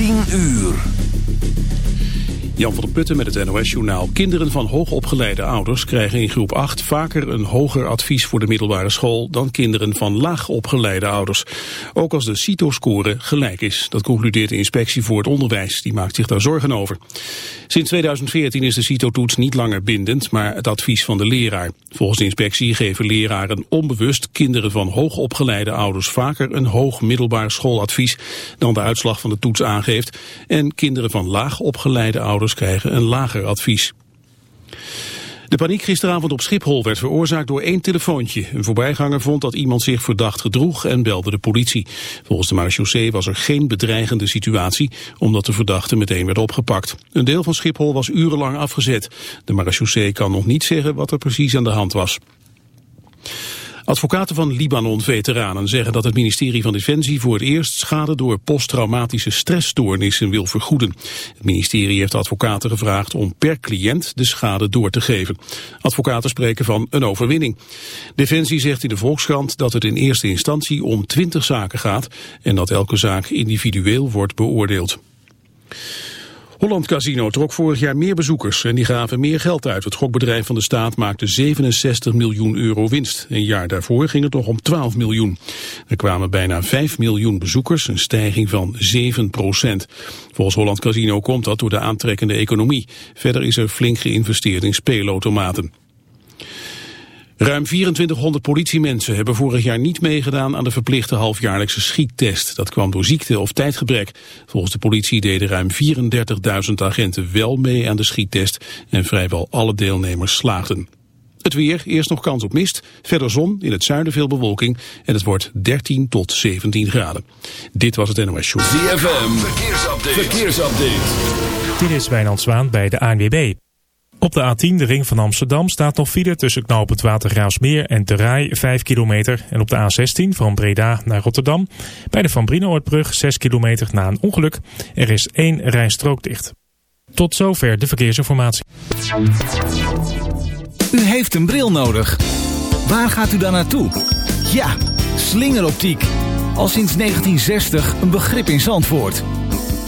10 uur. Jan van der Putten met het NOS-journaal. Kinderen van hoogopgeleide ouders krijgen in groep 8 vaker een hoger advies voor de middelbare school dan kinderen van laagopgeleide ouders. Ook als de CITO-score gelijk is. Dat concludeert de inspectie voor het onderwijs. Die maakt zich daar zorgen over. Sinds 2014 is de CITO-toets niet langer bindend, maar het advies van de leraar. Volgens de inspectie geven leraren onbewust kinderen van hoogopgeleide ouders vaker een hoog middelbaar schooladvies dan de uitslag van de toets aangeeft. En kinderen van laagopgeleide ouders krijgen een lager advies. De paniek gisteravond op Schiphol werd veroorzaakt door één telefoontje. Een voorbijganger vond dat iemand zich verdacht gedroeg en belde de politie. Volgens de marechaussee was er geen bedreigende situatie, omdat de verdachte meteen werd opgepakt. Een deel van Schiphol was urenlang afgezet. De marechaussee kan nog niet zeggen wat er precies aan de hand was. Advocaten van Libanon-veteranen zeggen dat het ministerie van Defensie voor het eerst schade door posttraumatische stressstoornissen wil vergoeden. Het ministerie heeft advocaten gevraagd om per cliënt de schade door te geven. Advocaten spreken van een overwinning. Defensie zegt in de Volkskrant dat het in eerste instantie om twintig zaken gaat en dat elke zaak individueel wordt beoordeeld. Holland Casino trok vorig jaar meer bezoekers en die gaven meer geld uit. Het gokbedrijf van de staat maakte 67 miljoen euro winst. Een jaar daarvoor ging het nog om 12 miljoen. Er kwamen bijna 5 miljoen bezoekers, een stijging van 7 procent. Volgens Holland Casino komt dat door de aantrekkende economie. Verder is er flink geïnvesteerd in speelautomaten. Ruim 2400 politiemensen hebben vorig jaar niet meegedaan aan de verplichte halfjaarlijkse schiettest. Dat kwam door ziekte of tijdgebrek. Volgens de politie deden ruim 34.000 agenten wel mee aan de schiettest en vrijwel alle deelnemers slaagden. Het weer, eerst nog kans op mist, verder zon, in het zuiden veel bewolking en het wordt 13 tot 17 graden. Dit was het NOS Show. ZFM, verkeersupdate. verkeersupdate. Dit is Wijnand Zwaan bij de ANWB. Op de A10, de ring van Amsterdam, staat nog file tussen knooppunt Watergraafsmeer en De Rai, 5 kilometer. En op de A16 van Breda naar Rotterdam, bij de Van Brinoordbrug, 6 kilometer na een ongeluk. Er is één rijstrook dicht. Tot zover de verkeersinformatie. U heeft een bril nodig. Waar gaat u dan naartoe? Ja, slingeroptiek. Al sinds 1960 een begrip in Zandvoort.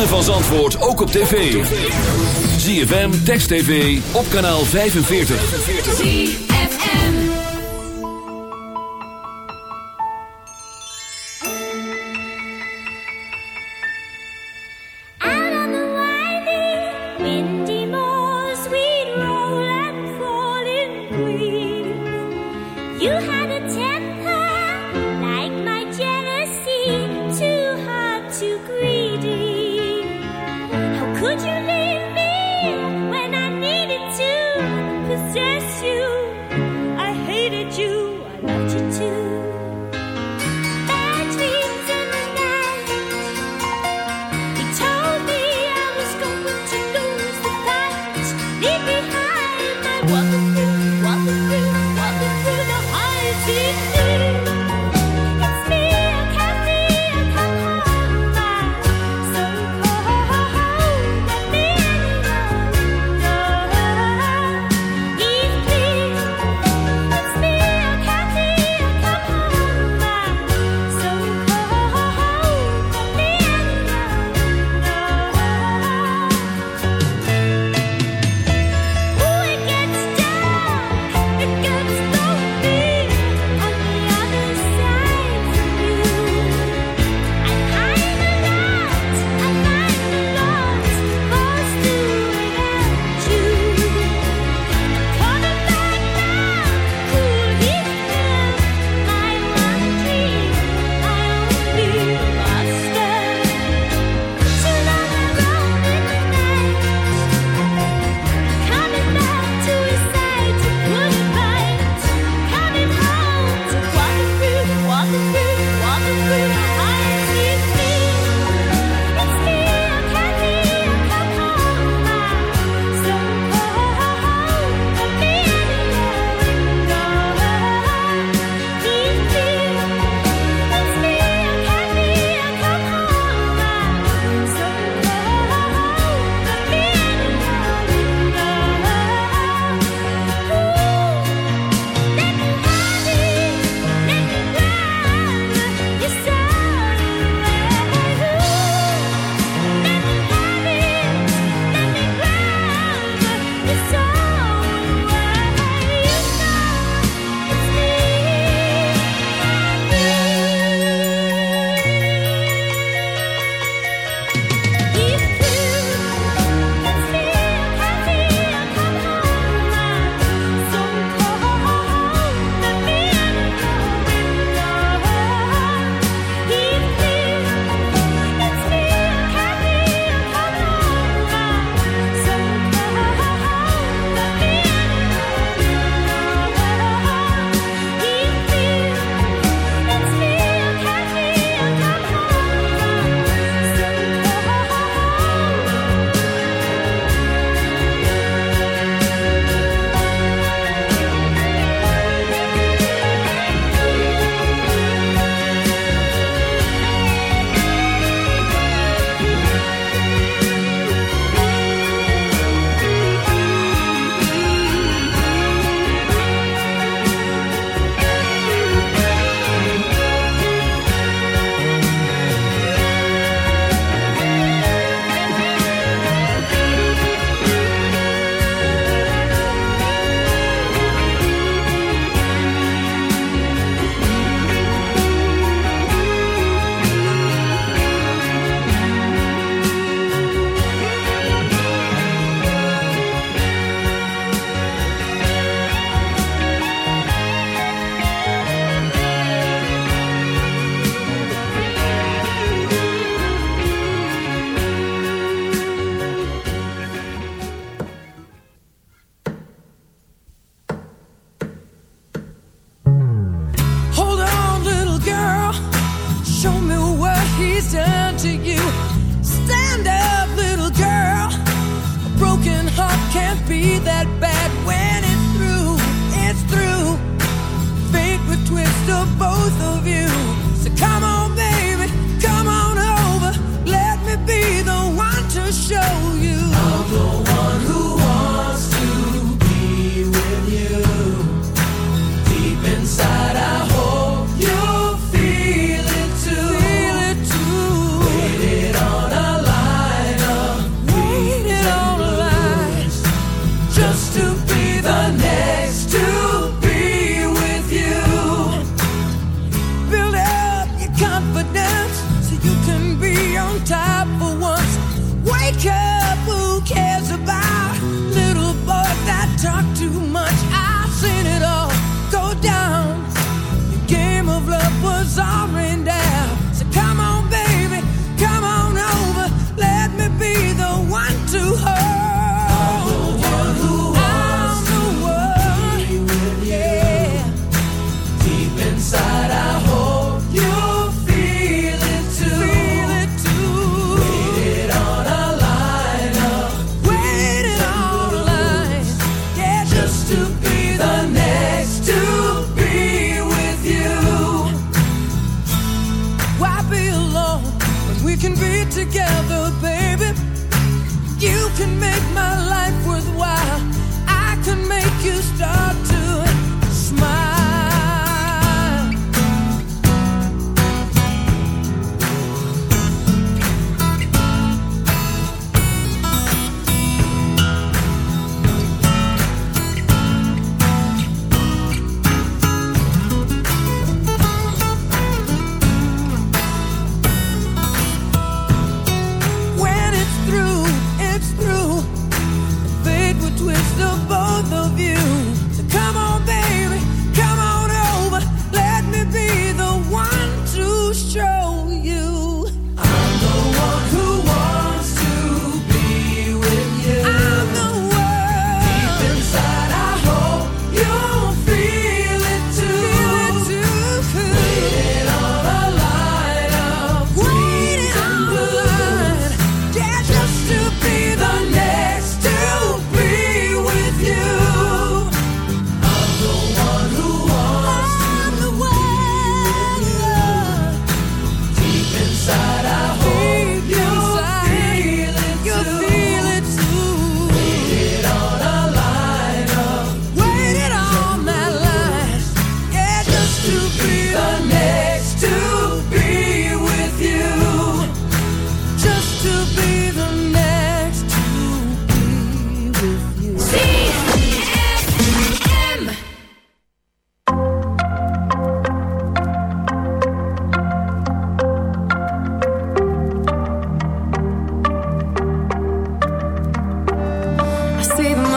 ritme van Zandvoort ook op tv. ZFM, Text TV, op kanaal 45. ZFM Out on the windy, windy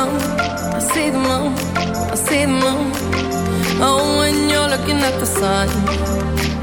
moon, I see the moon, I see the. Oh, when you're looking at the sun.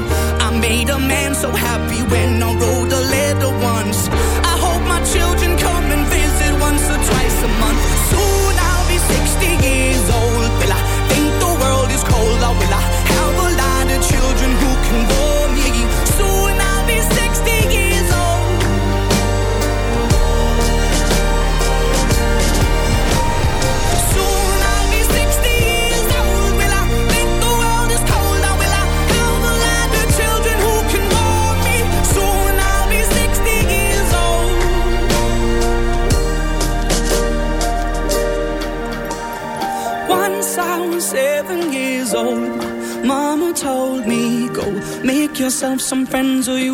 some friends or you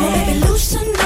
baby, loosen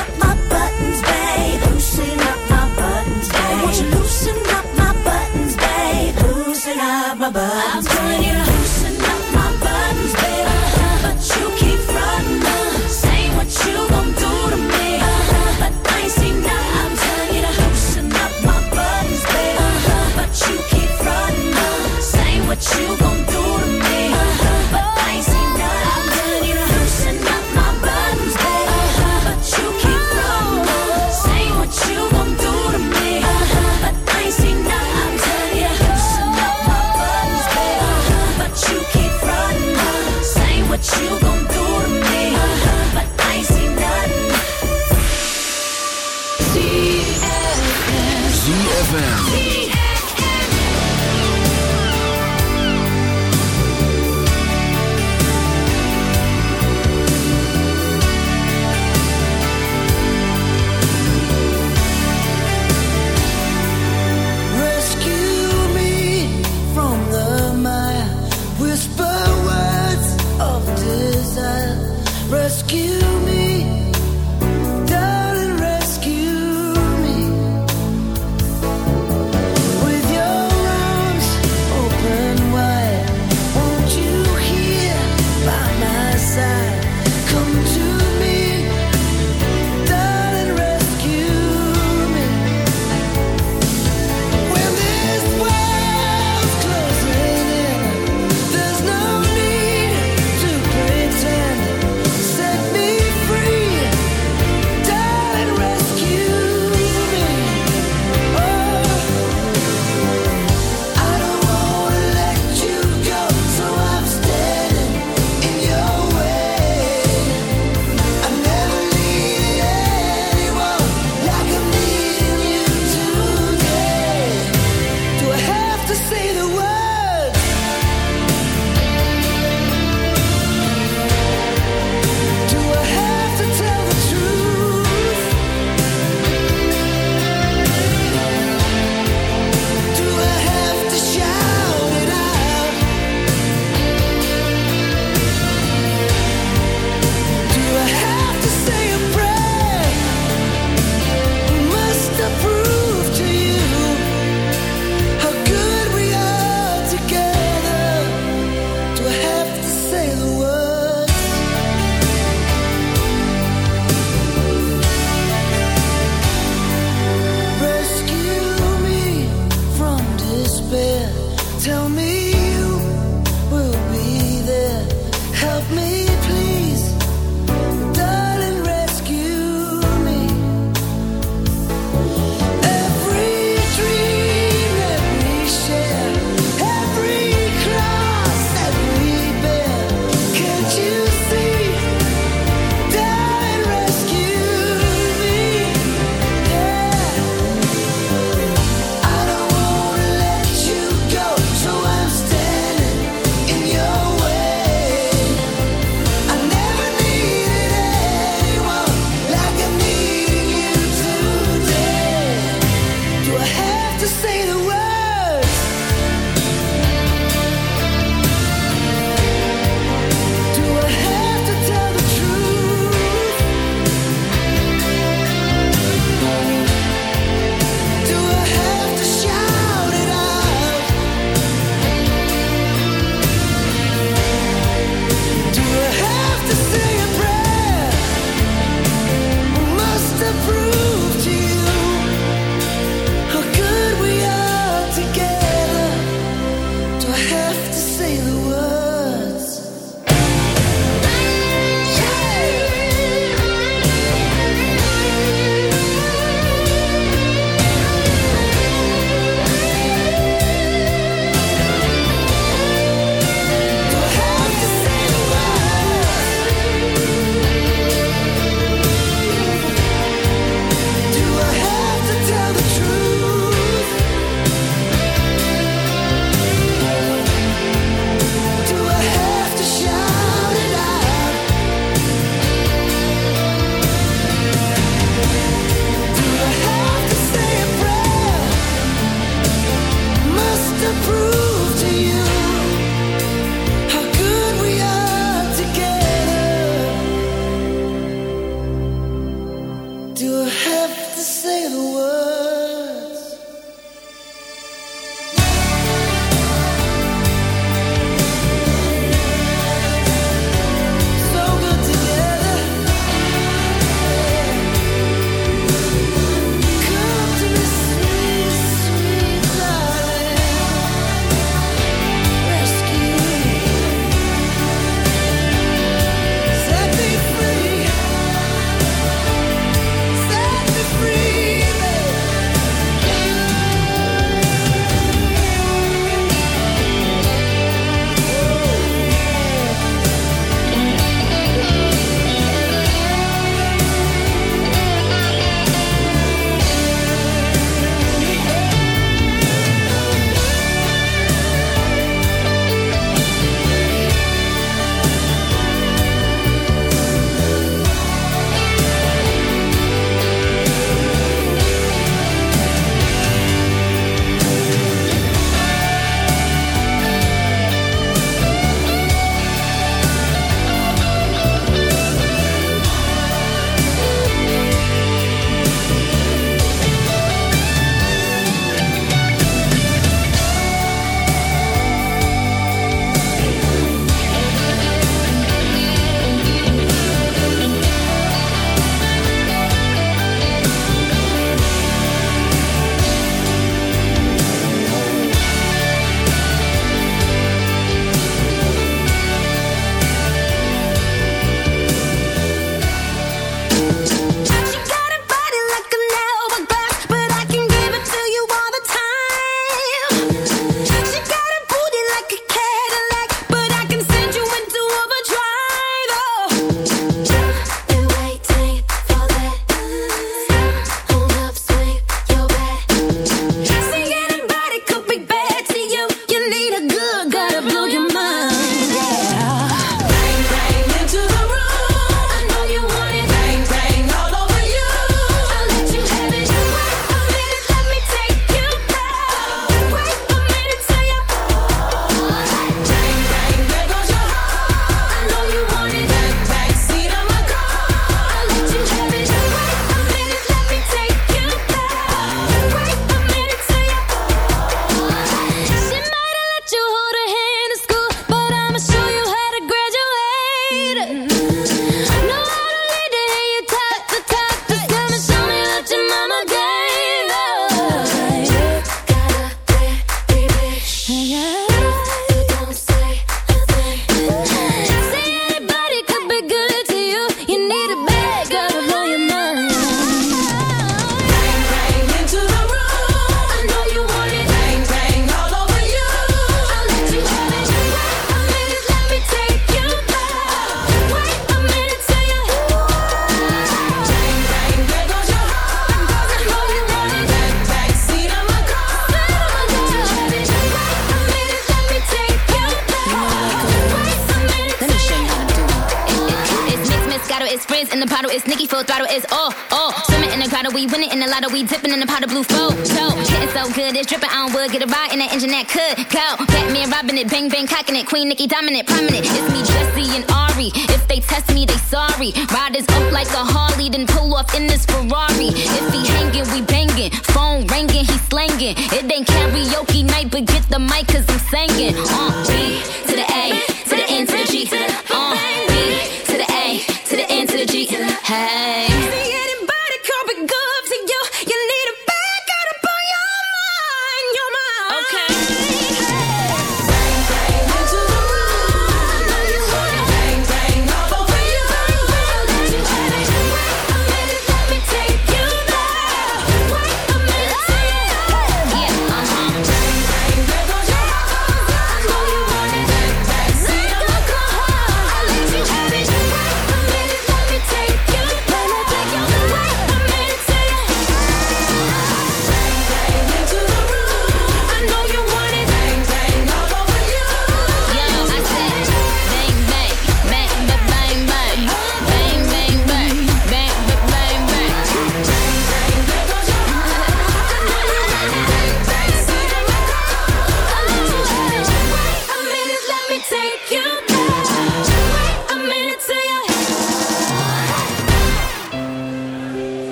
dominant, prominent.